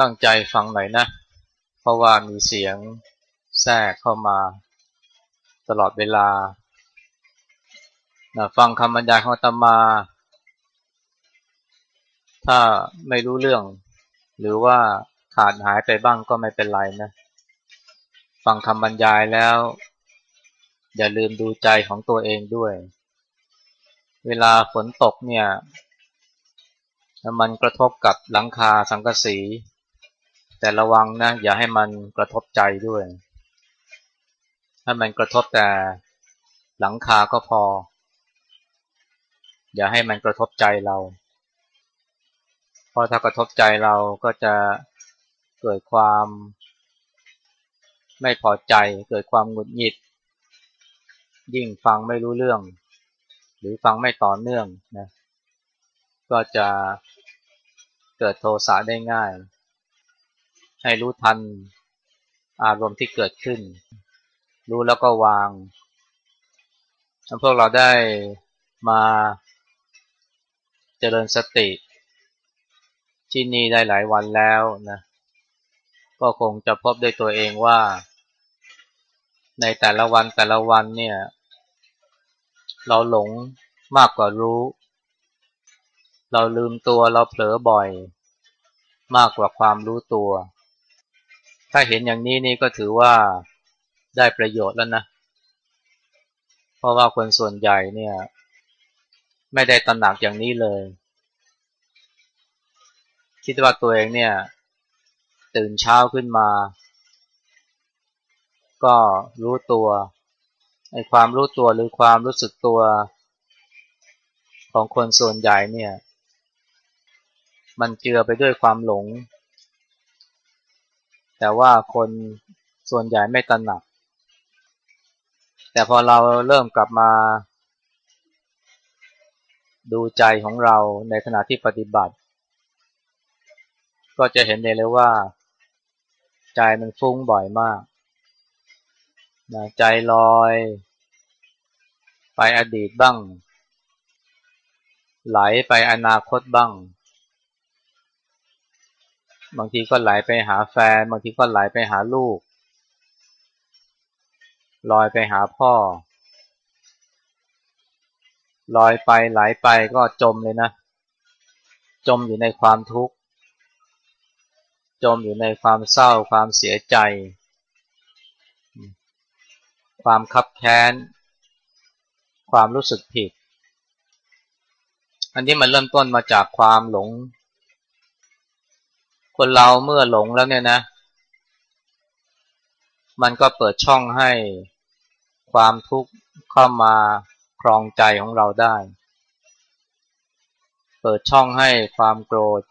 ตั้งใจฟังหน่อยนะ เพราะว่ามีเสียงแทรกเข้ามาตลอดเวลานะฟังคำบรรยายของตมา ถ้าไม่รู้เรื่อง หรือว่าขาดหายไปบ้างก็ไม่เป็นไรนะ ฟังคำบรรยายแล้ว อย่าลืมดูใจของตัวเองด้วย เวลาฝนตกเนี่ยมันกระทบกับหลังคาสังกะสี แต่ระวังนะ อย่าให้มันกระทบใจด้วย ถ้ามันกระทบแต่หลังคาก็พอ อย่าให้มันกระทบใจเรา เพราะถ้ากระทบใจเราก็จะเกิดความไม่พอใจเกิดความหงุดหงิด ยิ่งฟังไม่รู้เรื่อง หรือฟังไม่ต่อเนื่องนะก็จะเกิดโทสะได้ง่าย ให้รู้ทันอารมณ์ที่เกิดขึ้น รู้แล้วก็วางพวกเราได้มาเจริญสติ ที่นี่ได้หลายวันแล้วนะก็คงจะพบด้วยตัวเองว่า ในแต่ละวันแต่ละวันเนี่ย เราหลงมากกว่ารู้ เราลืมตัวเราเผลอบ่อย มากกว่าความรู้ตัว ถ้าเห็นอย่างนี้นี่ก็ถือว่าได้ประโยชน์แล้วนะ เพราะว่าคนส่วนใหญ่เนี่ย ไม่ได้ตระหนักอย่างนี้เลย คิดว่าตัวเองเนี่ย ตื่นเช้าขึ้นมา ก็รู้ตัวไอ้ความรู้ตัวหรือความรู้สึกตัวของคนส่วนใหญ่เนี่ย มันเจือไปด้วยความหลง แต่ว่าคนส่วนใหญ่ไม่ตระหนัก แต่พอเราเริ่มกลับมา ดูใจของเราในขณะที่ปฏิบัติ ก็จะเห็นได้เลยว่า ใจมันฟุ้งบ่อยมากนะใจลอย ไปอดีตบ้าง ไหลไปอนาคตบ้าง บางทีก็ไหลไปหาแฟน บางทีก็ไหลไปหาลูก ลอยไปหาพ่อ ลอยไปไหลไปก็จมเลยนะ จมอยู่ในความทุกข์ จมอยู่ในความเศร้า ความเสียใจ ความคับแค้น ความรู้สึกผิด อันนี้มันเริ่มต้นมาจากความหลง คนเราเมื่อหลงแล้วเนี่ยนะ มันก็เปิดช่องให้ความทุกข์เข้ามาครองใจของเราได้ เปิดช่องให้ความโกรธ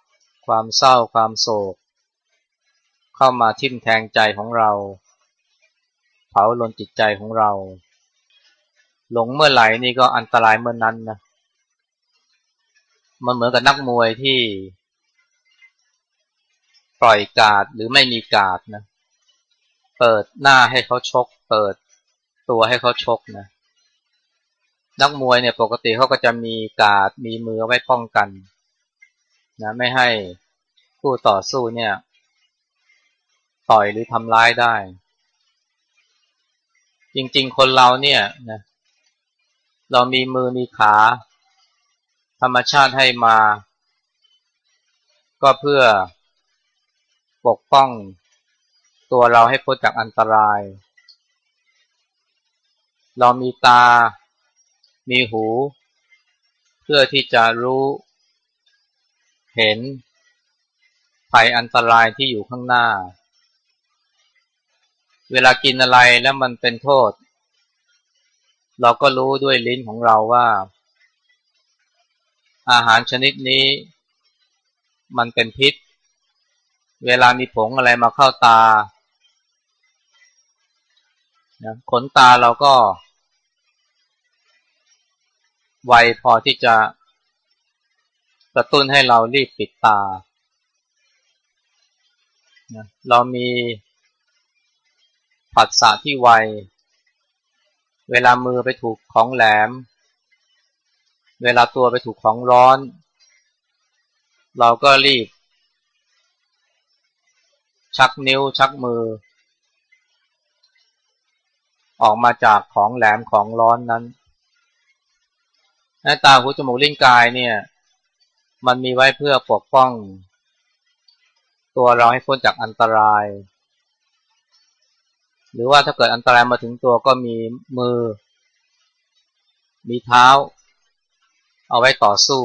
ความเศร้า ความโศก เข้ามาทิ่มแทงใจของเรา เผาลนจิตใจของเรา หลงเมื่อไหร่นี่ก็อันตรายเมื่อนนั้นนะ มันเหมือนกับนักมวยที่ ปล่อยกาดหรือไม่มีกาดนะ เปิดหน้าให้เขาชก เปิดตัวให้เขาชกนะนักมวยเนี่ยปกติเขาก็จะมีกาดมีมือไว้ป้องกันนะไม่ให้ผู้ต่อสู้เนี่ย ต่อยหรือทำร้ายได้ จริง ๆ คนเราเนี่ยนะเรามีมือมีขา ธรรมชาติให้มา ก็เพื่อ ปกป้องตัวเราให้พ้นจากอันตราย เรามีตา มีหู เพื่อที่จะรู้ เห็นภัยอันตรายที่อยู่ข้างหน้า เวลากินอะไรแล้วมันเป็นโทษ เราก็รู้ด้วยลิ้นของเราว่า อาหารชนิดนี้ มันเป็นพิษ เวลามีผงอะไรมาเข้าตาขนตาเราก็ ไวพอที่จะกระตุ้นให้เรารีบปิดตา เรามีผัสสะที่ไว เวลามือไปถูกของแหลม เวลาตัวไปถูกของร้อน เราก็รีบ ชักนิ้วชักมือ ออกมาจากของแหลมของร้อนนั้นหน้าตาหูจมูกลิ้นกายเนี่ย มันมีไว้เพื่อปกป้อง ตัวเราให้พ้นจากอันตราย หรือว่าถ้าเกิดอันตรายมาถึงตัวก็มีมือ มีเท้า เอาไว้ต่อสู้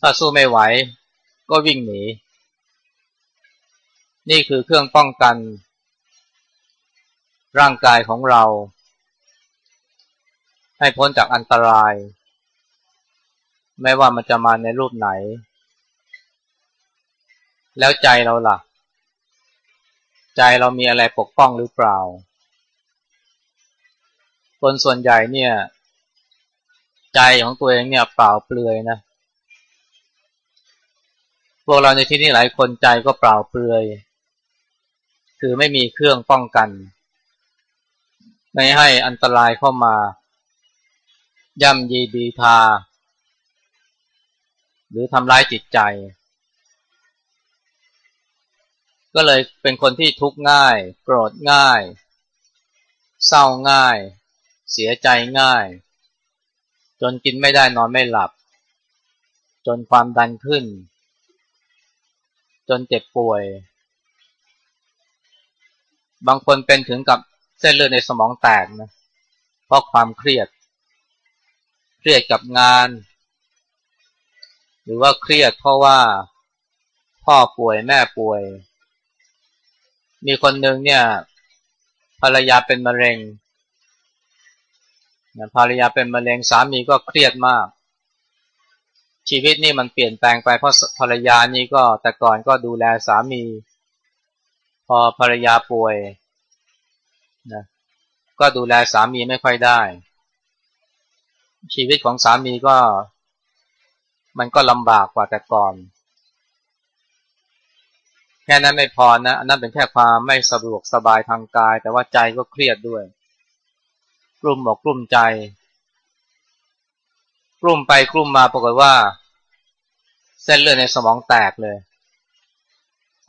ถ้าสู้ไม่ไหวก็วิ่งหนี นี่คือเครื่องป้องกัน ร่างกายของเรา ให้พ้นจากอันตราย ไม่ว่ามันจะมาในรูปไหน แล้วใจเราล่ะ ใจเรามีอะไรปกป้องหรือเปล่า คนส่วนใหญ่เนี่ย ใจของตัวเองเนี่ยเปล่าเปลือยนะพวกเราในที่นี้หลายคนใจก็เปล่าเปลือย คือไม่มีเครื่องป้องกัน ไม่ให้อันตรายเข้ามา ย่ำยีบีทา หรือทำร้ายจิตใจ ก็เลยเป็นคนที่ทุกข์ง่าย โกรธง่าย เศร้าง่าย เสียใจง่าย จนกินไม่ได้นอนไม่หลับ จนความดันขึ้น จนเจ็บป่วย บางคนเป็นถึงกับเส้นเลือดในสมองแตกนะเพราะความเครียด เครียดกับงาน หรือว่าเครียดเพราะว่าพ่อป่วยแม่ป่วย มีคนหนึ่งเนี่ย ภรรยาเป็นมะเร็งภรรยาเป็นมะเร็งสามีก็เครียดมาก ชีวิตนี่มันเปลี่ยนแปลงไปเพราะภรรยานี่ก็แต่ก่อนก็ดูแลสามี พอภรรยาป่วยนะก็ดูแลสามีไม่ค่อยได้ ชีวิตของสามีก็ มันก็ลำบากกว่าแต่ก่อน แค่นั้นไม่พอนะอันนั้นเป็นแค่ความไม่สะดวกสบายทางกาย แต่ว่าใจก็เครียดด้วย กลุ่มบอกกลุ่มใจ กลุ่มไปกลุ่มมาปรากฏว่า เส้นเลือดในสมองแตกเลย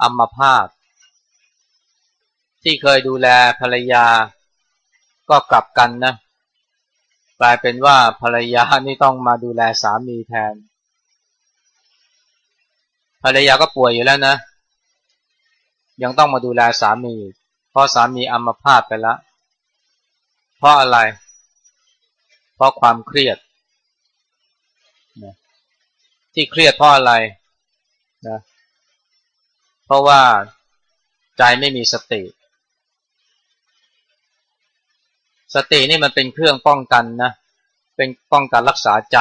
อัมพาต ที่เคยดูแลภรรยา ก็กลับกันนะกลายเป็นว่าภรรยานี่ต้องมาดูแลสามีแทน ภรรยาก็ป่วยอยู่แล้วนะ ยังต้องมาดูแลสามี เพราะสามีอัมพาตไปแล้วเพราะอะไร เพราะความเครียดนะที่เครียดเพราะอะไรนะเพราะว่าใจไม่มีสติ สตินี่มันเป็นเครื่องป้องกันนะ เป็นป้องกันรักษาใจ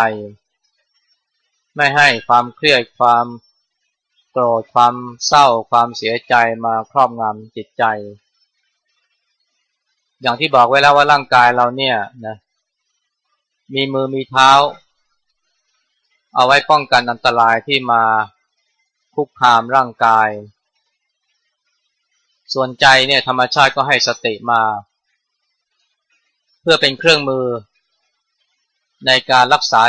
ไม่ให้ความเครียดความโกรธความเศร้าความเสียใจมาครอบงำจิตใจ อย่างที่บอกไว้แล้วว่าร่างกายเราเนี่ยนะมีมือมีเท้า เอาไว้ป้องกันอันตรายที่มาคุกคามร่างกาย ส่วนใจเนี่ยธรรมชาติก็ให้สติมา เพื่อเป็นเครื่องมือ ในการรักษา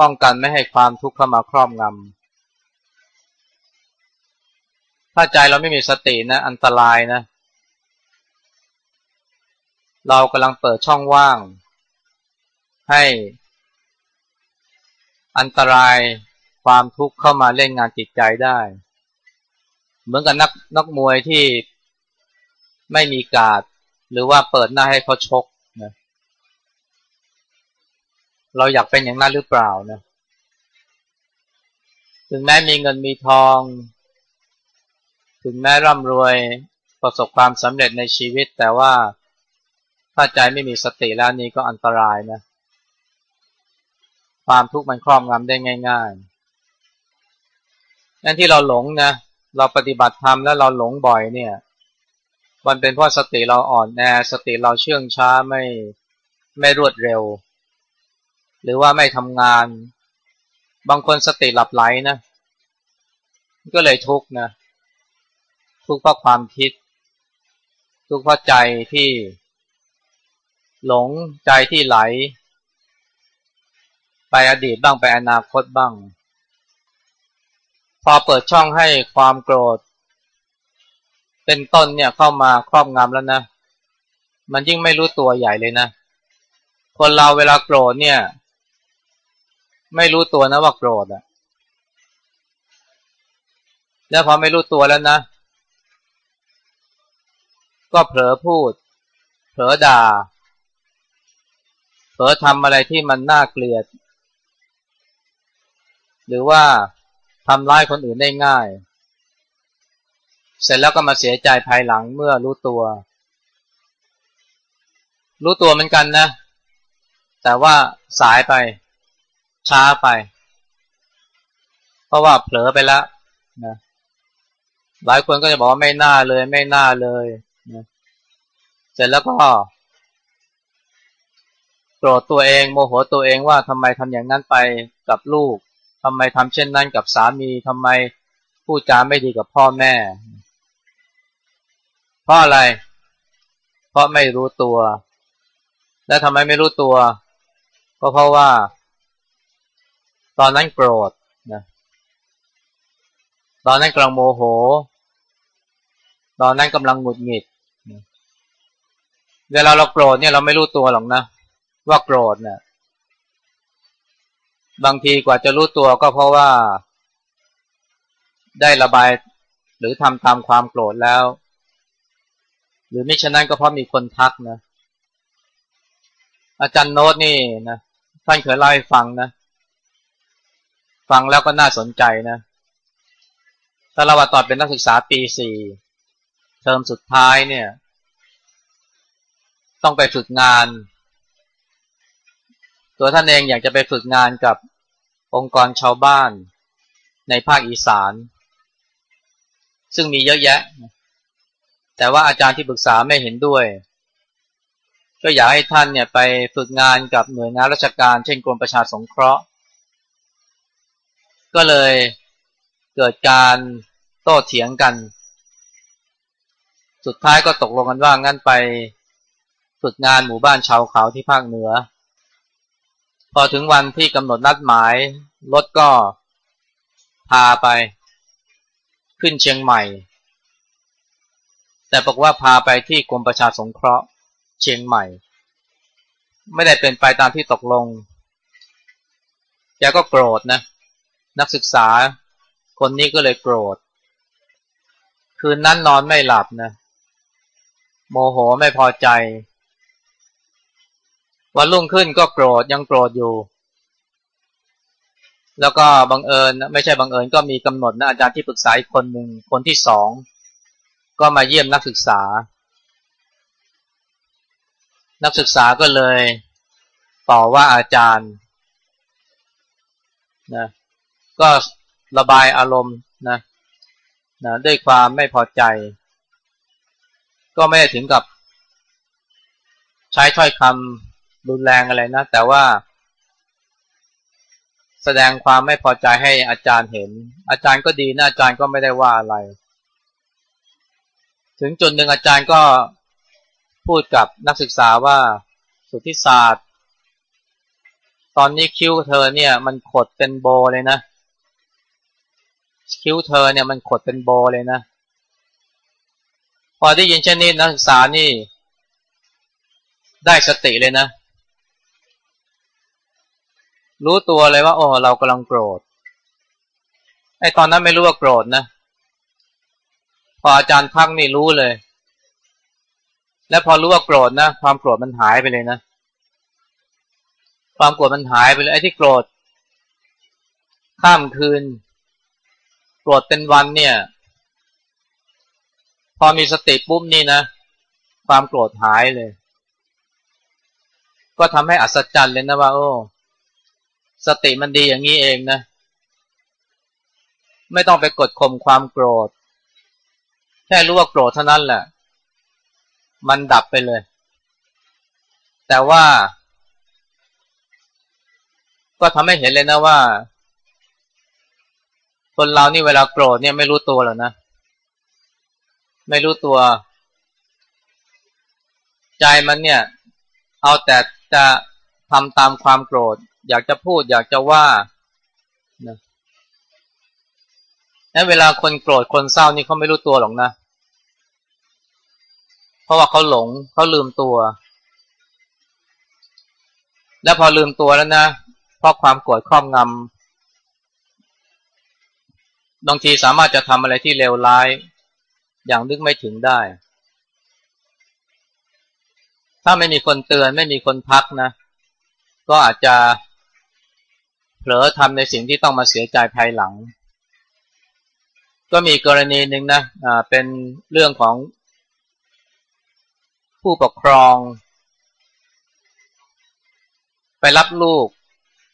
ป้องกันไม่ให้ความทุกข์เข้ามาครอบงำถ้าใจเราไม่มีสตินะ อันตรายนะ เรากำลังเปิดช่องว่าง ให้อันตรายความทุกข์เข้ามาเล่นงานจิตใจได้ เหมือนกับนักนักมวยที่ไม่มีกาดหรือว่าเปิดหน้าให้เขาชกนะ เราอยากเป็นอย่างนั้นหรือเปล่านะถึงแม้มีเงินมีทอง ถึงแม้ร่ำรวยประสบความสำเร็จในชีวิต แต่ว่าถ้าใจไม่มีสติแล้วนี้ก็อันตรายนะความทุกข์มันครอบงำได้ง่ายๆนั่นที่เราหลงนะเราปฏิบัติธรรมแล้วเราหลงบ่อยเนี่ยมันเป็นเพราะสติเราอ่อนแอสติเราเชื่องช้าไม่ไม่รวดเร็ว หรือว่าไม่ทำงาน บางคนสติหลับไหลนะ ก็เลยทุกข์นะ ทุกข์เพราะความคิด ทุกข์เพราะใจที่ หลงใจที่ไหล ไปอดีตบ้างไปอนาคตบ้าง พอเปิดช่องให้ความโกรธ เป็นต้นเนี่ยเข้ามาครอบงำแล้วนะ มันยิ่งไม่รู้ตัวใหญ่เลยนะ คนเราเวลาโกรธเนี่ย ไม่รู้ตัวนะว่าโกรธอะแล้วพอไม่รู้ตัวแล้วนะ ก็เผลอพูด เผลอด่า เผลอทำอะไรที่มันน่าเกลียด หรือว่าทำร้ายคนอื่นได้ง่าย เสร็จแล้วก็มาเสียใจภายหลังเมื่อรู้ตัว รู้ตัวเหมือนกันนะ แต่ว่าสายไป ช้าไป เพราะว่าเผลอไปแล้วนะหลายคนก็จะบอกว่าไม่น่าเลย ไม่น่าเลยนะเสร็จแล้วก็โกรธตัวเองโมโหตัวเองว่าทำไมทำอย่างนั้นไปกับลูกทำไมทำเช่นนั้นกับสามีทำไมพูดจาไม่ดีกับพ่อแม่ เพราะอะไร เพราะไม่รู้ตัว และทำไมไม่รู้ตัว ก็เพราะว่า ตอนนั้นโกรธนะตอนนั้นกำลังโมโห ตอนนั้นกำลังหงุดหงิดเวลาเราโกรธเนี่ยเราไม่รู้ตัวหรอกนะ ว่าโกรธเนี่ยบางทีกว่าจะรู้ตัวก็เพราะว่า ได้ระบายหรือทำตามความโกรธแล้ว หรือไม่ฉะนั้นก็เพราะมีคนทักนะ อาจารย์โน้ตนี่นะท่านเคยเล่าให้ฟังนะ ฟังแล้วก็น่าสนใจนะถ้าเราว่าตอนเป็นนักศึกษาปีสี่เทอมสุดท้ายเนี่ย ต้องไปฝึกงาน ตัวท่านเองอยากจะไปฝึกงานกับองค์กรชาวบ้านในภาคอีสาน ซึ่งมีเยอะแยะ แต่ว่าอาจารย์ที่ปรึกษาไม่เห็นด้วย ก็อยากให้ท่านเนี่ยไปฝึกงานกับหน่วยงานราชการ เช่นกรมประชาสงเคราะห์ ก็เลยเกิดการโต้เถียงกัน สุดท้ายก็ตกลงกันว่างั้นไปฝึกงานหมู่บ้านชาวเขาที่ภาคเหนือ พอถึงวันที่กำหนดนัดหมายรถก็พาไป ขึ้นเชียงใหม่ แต่บอกว่าพาไปที่กรมประชาสงเคราะห์เชียงใหม่ ไม่ได้เป็นไปตามที่ตกลงแกก็โกรธนะ นักศึกษา คนนี้ก็เลยโกรธ คืนนั้นนอนไม่หลับนะ โมโหไม่พอใจ วันรุ่งขึ้นก็โกรธยังโกรธอยู่ แล้วก็บังเอิญไม่ใช่บังเอิญก็มีกำหนดนะอาจารย์ที่ปรึกษาอีกคนหนึ่งคนที่สองก็มาเยี่ยมนักศึกษา นักศึกษาก็เลยต่อว่าอาจารย์นะ ก็ระบายอารมณ์นะนะด้วยความไม่พอใจ ก็ไม่ได้ถึงกับ ใช้ถ้อยคำรุนแรงอะไรนะ แต่ว่า แสดงความไม่พอใจให้อาจารย์เห็น อาจารย์ก็ดีนะอาจารย์ก็ไม่ได้ว่าอะไร ถึงจุดหนึ่งอาจารย์ก็พูดกับนักศึกษาว่าสุทธิศาสตร์ ตอนนี้คิ้วเธอเนี่ย มันขดเป็นโบเลยนะ คิ้วเธอเนี่ยมันขดเป็นโบเลยนะ พอได้ยินเช่นนี้นักศึกษานี่ ได้สติเลยนะ รู้ตัวเลยว่าโอ้เรากำลังโกรธไอ้ตอนนั้นไม่รู้ว่าโกรธนะ พออาจารย์ทักนี่รู้เลย และพอรู้ว่าโกรธนะ ความโกรธมันหายไปเลยนะ ความโกรธมันหายไปเลยไอ้ที่โกรธข้ามคืน โกรธเป็นวันเนี่ย พอมีสติปุ๊บนี่นะ ความโกรธหายเลย ก็ทำให้อัศจรรย์เลยนะว่าโอ้สติมันดีอย่างนี้เองนะ ไม่ต้องไปกดข่มความโกรธ แค่รู้ว่าโกรธเท่านั้นแหละ มันดับไปเลย แต่ว่า ก็ทำให้เห็นเลยนะว่า คนเรานี่เวลาโกรธเนี่ยไม่รู้ตัวหรอกนะ ไม่รู้ตัว ใจมันเนี่ย เอาแต่จะทำตามความโกรธ อยากจะพูด อยากจะว่านะนั้นเวลาคนโกรธคนเศร้านี่เขาไม่รู้ตัวหรอกนะ เพราะว่าเขาหลงเขาลืมตัว แล้วพอลืมตัวแล้วนะเพราะความโกรธครอบงำ บางทีสามารถจะทำอะไรที่เลวร้าย อย่างนึกไม่ถึงได้ ถ้าไม่มีคนเตือนไม่มีคนพักนะ ก็อาจจะเผลอทำในสิ่งที่ต้องมาเสียใจภายหลัง ก็มีกรณีหนึ่งนะะเป็นเรื่องของผู้ปกครอง ไปรับลูก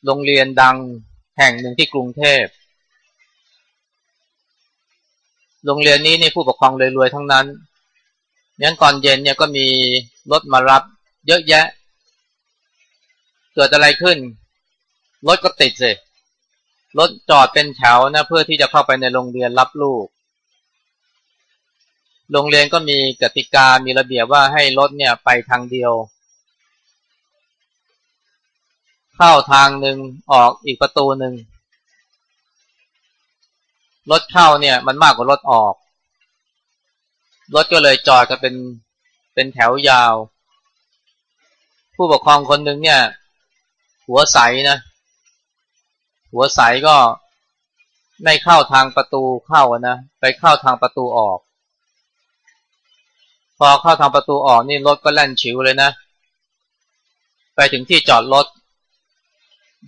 โรงเรียนดังแห่งหนึ่งที่กรุงเทพ โรงเรียนนี้นี่ผู้ปกครองรวยๆทั้งนั้นงั้นก่อนเย็นเนี่ยก็มีรถมารับ เยอะแยะ เกิดอะไรขึ้น รถก็ติดสิ รถจอดเป็นแถวนะเพื่อที่จะเข้าไปในโรงเรียนรับลูก โรงเรียนก็มีกติกา มีระเบียบว่าให้รถเนี่ยไปทางเดียว เข้าทางหนึ่งออกอีกประตูหนึ่ง รถเข้าเนี่ยมันมากกว่ารถออก รถก็เลยจอดกันเป็นเป็นแถวยาว ผู้ปกครองคนหนึ่งเนี่ย หัวใสนะ หัวใสก็ไม่เข้าทางประตูเข้านะไปเข้าทางประตูออก พอเข้าทางประตูออกนี่รถก็แล่นฉิวเลยนะ ไปถึงที่จอดรถ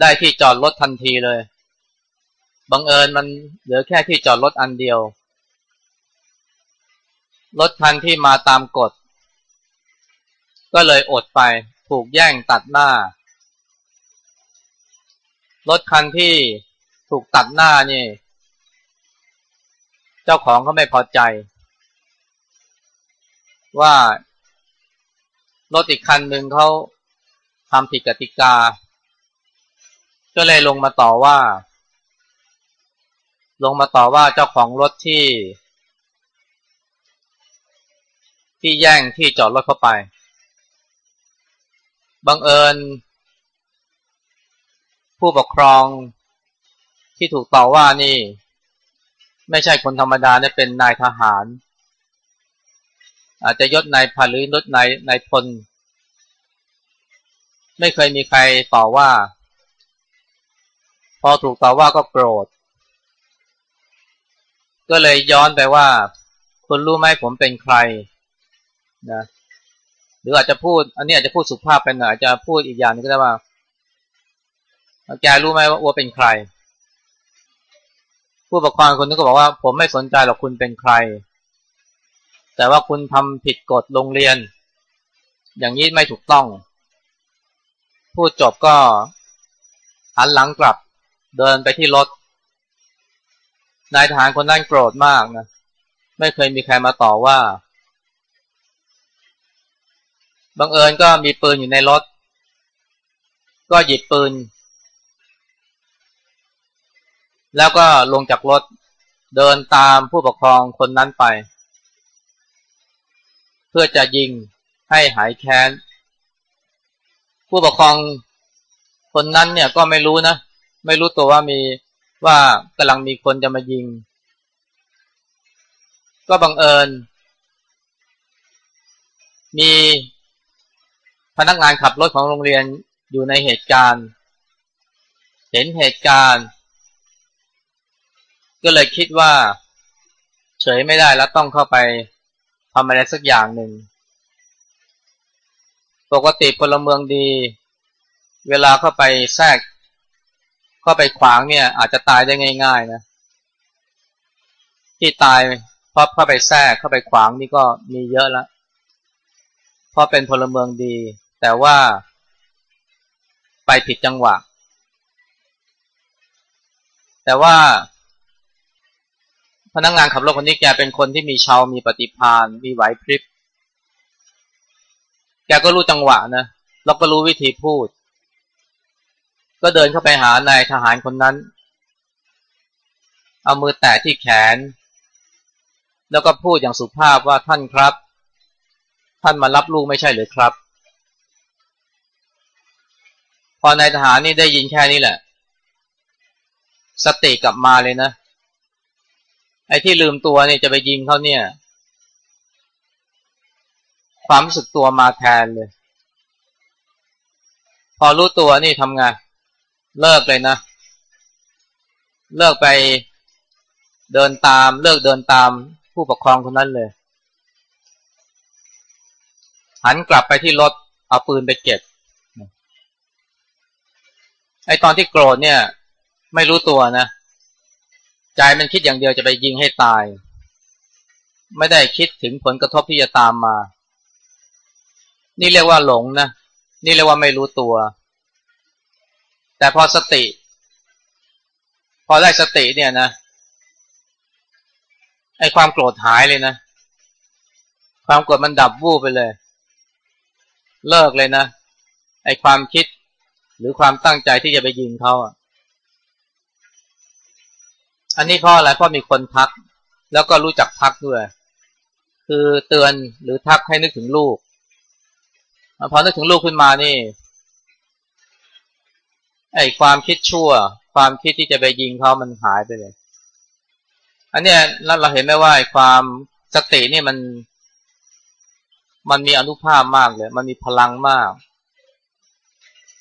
ได้ที่จอดรถทันทีเลย บังเอิญมันเหลือแค่ที่จอดรถอันเดียว รถคันที่มาตามกฎ ก็เลยอดไปถูกแย่งตัดหน้า รถคันที่ถูกตัดหน้านี่ เจ้าของเขาไม่พอใจ ว่ารถอีกคันหนึ่งเขาทำผิดกติกา ก็เลยลงมาต่อว่า ลงมาต่อว่าเจ้าของรถที่ ที่แย่งที่จอดรถเข้าไป บังเอิญ ผู้ปกครองที่ถูกต่อว่านี่ ไม่ใช่คนธรรมดาเนี่ยเป็นนายทหาร อาจจะยศนายพันหรือยศนายนายพลไม่เคยมีใครต่อว่า พอถูกต่อว่าก็โกรธ ก็เลยย้อนไปว่า คุณรู้ไหมผมเป็นใครนะหรืออาจจะพูด อันนี้อาจจะพูดสุภาพไปหน่อยอาจจะพูดอีกอย่างนึงก็ได้ว่าแกรู้ไหมว่าอัวเป็นใคร ผู้ปกครองคนนี้ก็บอกว่า ผมไม่สนใจหรอกคุณเป็นใคร แต่ว่าคุณทำผิดกฎโรงเรียน อย่างนี้ไม่ถูกต้อง พูดจบก็หันหลังกลับ เดินไปที่รถ นายทหารคนนั้นโกรธมากนะ ไม่เคยมีใครมาต่อว่า บังเอิญก็มีปืนอยู่ในรถ ก็หยิบปืน แล้วก็ลงจากรถเดินตามผู้ปกครองคนนั้นไป เพื่อจะยิงให้หายแค้น ผู้ปกครองคนนั้นเนี่ยก็ไม่รู้นะ ไม่รู้ตัวว่ามี ว่ากำลังมีคนจะมายิง ก็บังเอิญ มีพนักงานขับรถของโรงเรียนอยู่ในเหตุการณ์ เห็นเหตุการณ์ ก็เลยคิดว่า เฉยไม่ได้แล้วต้องเข้าไปทำอะไรสักอย่างหนึ่ง ปกติพลเมืองดี เวลาเข้าไปแทรก เข้าไปขวางเนี่ย อาจจะตายได้ง่าย ๆ นะ ที่ตายเพราะเข้าไปแทรกเข้าไปขวางนี่ก็มีเยอะแล้วเพราะเป็นพลเมืองดี แต่ว่าไปผิดจังหวะ แต่ว่าพนักงงานขับรถคนนี้แกเป็นคนที่มีชาวมีปฏิภาณมีไหวพริบ แกก็รู้จังหวะนะ แล้วก็รู้วิธีพูด ก็เดินเข้าไปหานายทหารคนนั้น เอามือแตะที่แขน แล้วก็พูดอย่างสุภาพว่าท่านครับ ท่านมารับลูกไม่ใช่หรือครับ พอนายทหารนี่ได้ยินแค่นี้แหละ สติกลับมาเลยนะ ไอ้ที่ลืมตัวเนี่ยจะไปยิงเขาเนี่ย ความรู้สึกตัวมาแทนเลย พอรู้ตัวนี่ทำไง เลิกเลยนะ เลิกไปเดินตาม เลิกเดินตามผู้ปกครองคนนั้นเลย หันกลับไปที่รถเอาปืนไปเก็บไอตอนที่โกรธเนี่ย ไม่รู้ตัวนะ ใจมันคิดอย่างเดียวจะไปยิงให้ตาย ไม่ได้คิดถึงผลกระทบที่จะตามมา นี่เรียกว่าหลงนะ นี่เรียกว่าไม่รู้ตัว แต่พอสติ พอได้สติเนี่ยนะไอความโกรธหายเลยนะ ความโกรธมันดับวูบไปเลย เลิกเลยนะ ไอความคิดหรือความตั้งใจที่จะไปยิงเขาอะอันนี้เพราะอะไรเพราะมีคนทัก แล้วก็รู้จักทักด้วย คือเตือนหรือทักให้นึกถึงลูกพอนึกถึงลูกขึ้นมานี่ ไอ้ความคิดชั่ว ความคิดที่จะไปยิงเขามันหายไปเลย อันเนี้ยเราเห็นไหมว่าไอความสตินี่มัน มันมีอนุภาพมากเลย มันมีพลังมาก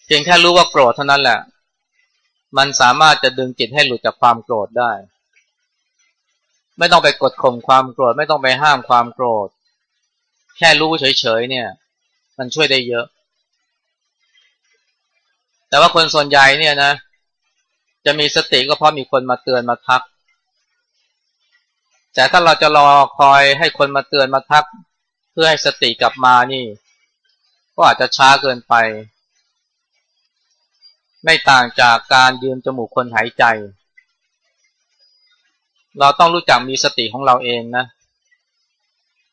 เพียงแค่รู้ว่าโกรธเท่านั้นแหละ มันสามารถจะดึงจิตให้หลุดจากความโกรธได้ ไม่ต้องไปกดข่มความโกรธ ไม่ต้องไปห้ามความโกรธ แค่รู้เฉยๆเนี่ย มันช่วยได้เยอะ แต่ว่าคนส่วนใหญ่เนี่ยนะ จะมีสติก็เพราะมีคนมาเตือนมาทัก แต่ถ้าเราจะรอคอยให้คนมาเตือนมาทัก เพื่อให้สติกลับมานี่ ก็อาจจะช้าเกินไป ไม่ต่างจากการยืมจมูกคนหายใจ เราต้องรู้จักมีสติของเราเองนะ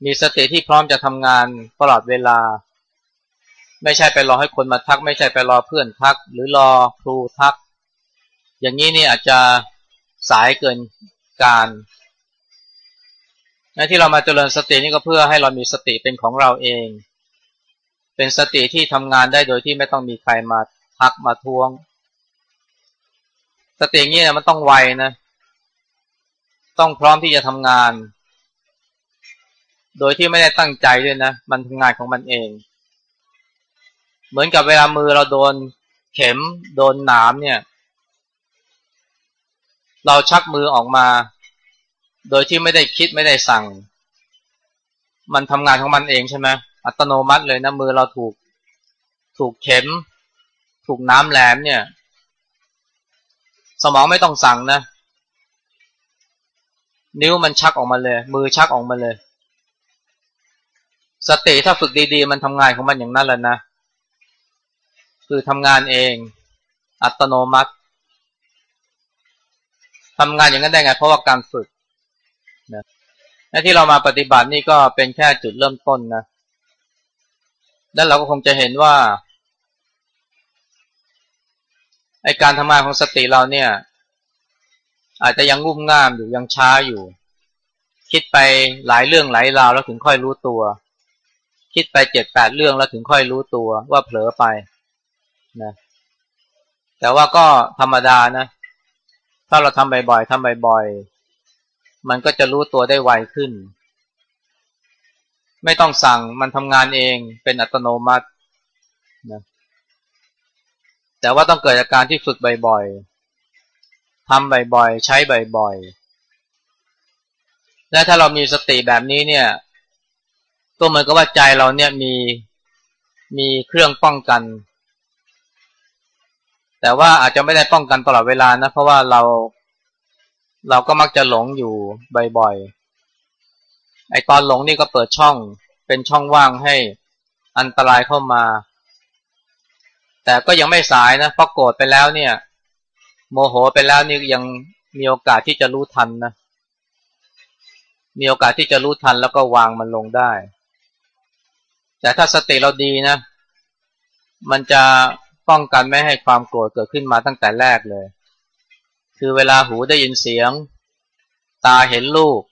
มีสติที่พร้อมจะทำงานตลอดเวลา ไม่ใช่ไปรอให้คนมาทัก ไม่ใช่ไปรอเพื่อนทัก หรือรอครูทัก อย่างนี้นี่อาจจะสายเกินการนที่เรามาเจริญสตินี่ก็เพื่อให้เรามีสติเป็นของเราเอง เป็นสติที่ทำงานได้โดยที่ไม่ต้องมีใครมาทักมาทวง สติอย่างนี้นะมันต้องไวนะ ต้องพร้อมที่จะทำงาน โดยที่ไม่ได้ตั้งใจด้วยนะ มันทำงานของมันเอง เหมือนกับเวลามือเราโดนเข็มโดนหนามเนี่ย เราชักมือออกมา โดยที่ไม่ได้คิดไม่ได้สั่ง มันทำงานของมันเองใช่ไหมอัตโนมัติเลยนะมือเราถูกถูกเข็ม ถูกน้ำแหลมเนี่ย สมองไม่ต้องสั่งนะ นิ้วมันชักออกมาเลย มือชักออกมาเลย สติถ้าฝึกดีๆ มันทำงานของมันอย่างนั้นแหละนะ คือทำงานเอง อัตโนมัติทำงานอย่างนั้นได้ไง เพราะว่าการฝึกนะและที่เรามาปฏิบัตินี่ก็เป็นแค่จุดเริ่มต้นนะ แล้วเราก็คงจะเห็นว่าไอการทำงานของสติเราเนี่ย อาจจะยังงุ่มง่ามอยู่ยังช้าอยู่ คิดไปหลายเรื่องหลายราวแล้วถึงค่อยรู้ตัว คิดไปเจ็ดแปดเรื่องแล้วถึงค่อยรู้ตัวว่าเผลอไป นะแต่ว่าก็ธรรมดานะ ถ้าเราทำบ่อยๆทำบ่อยๆ มันก็จะรู้ตัวได้ไวขึ้น ไม่ต้องสั่งมันทำงานเองเป็นอัตโนมัตินะแต่ว่าต้องเกิดจากการที่ฝึกบ่อยๆทำบ่อยๆ ใช้บ่อยๆ และถ้าเรามีสติแบบนี้เนี่ย ก็เหมือนกับว่าใจเราเนี่ยมีมีเครื่องป้องกัน แต่ว่าอาจจะไม่ได้ป้องกันตลอดเวลานะ เพราะว่าเรา เราก็มักจะหลงอยู่บ่อยๆไอตอนหลงนี่ก็เปิดช่องเป็นช่องว่างให้อันตรายเข้ามา แต่ก็ยังไม่สายนะเพราะโกรธไปแล้วเนี่ย โมโหไปแล้วนี่ยังมีโอกาสที่จะรู้ทันนะมีโอกาสที่จะรู้ทันแล้วก็วางมันลงได้ แต่ถ้าสติเราดีนะ มันจะ ป้องกันไม่ให้ความโกรธเกิดขึ้นมาตั้งแต่แรกเลย คือเวลาหูได้ยินเสียง ตาเห็นรูป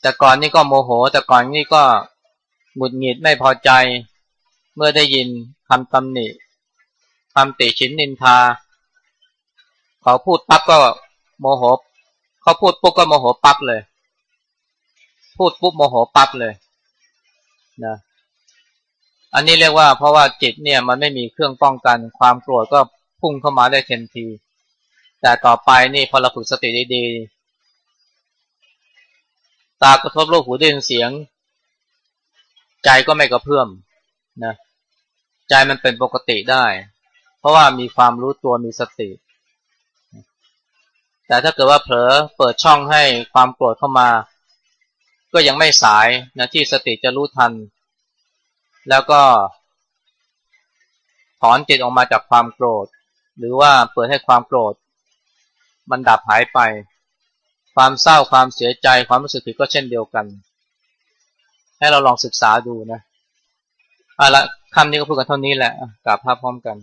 แต่ก่อนนี่ก็โมโห แต่ก่อนนี่ก็หงุดหงิดไม่พอใจ เมื่อได้ยินคำตำหนิคำติชินนินทา เขาพูดปั๊บก็โมโห เขาพูดปุ๊บก็โมโหปั๊บเลย พูดปุ๊บโมโหปั๊บเลยนะ อันนี้เรียกว่าเพราะว่าจิตเนี่ยมันไม่มีเครื่องป้องกันความโกรธก็พุ่งเข้ามาได้เต็มที แต่ต่อไปนี่พอเราฝึกสติดีๆ ตากระทบรูปหูได้ยินเสียง ใจก็ไม่กระเพื่อมนะใจมันเป็นปกติได้ เพราะว่ามีความรู้ตัวมีสติ แต่ถ้าเกิดว่าเผลอเปิดช่องให้ความโกรธเข้ามา ก็ยังไม่สายนะที่สติจะรู้ทัน แล้วก็ ถอนจิตออกมาจากความโกรธ หรือว่าเปิดให้ความโกรธ มันดับหายไป ความเศร้าความเสียใจความรู้สึกผิดก็เช่นเดียวกัน ให้เราลองศึกษาดูนะเอาละคำนี้ก็พูดกันเท่านี้แหละกลับภาพพร้อมกัน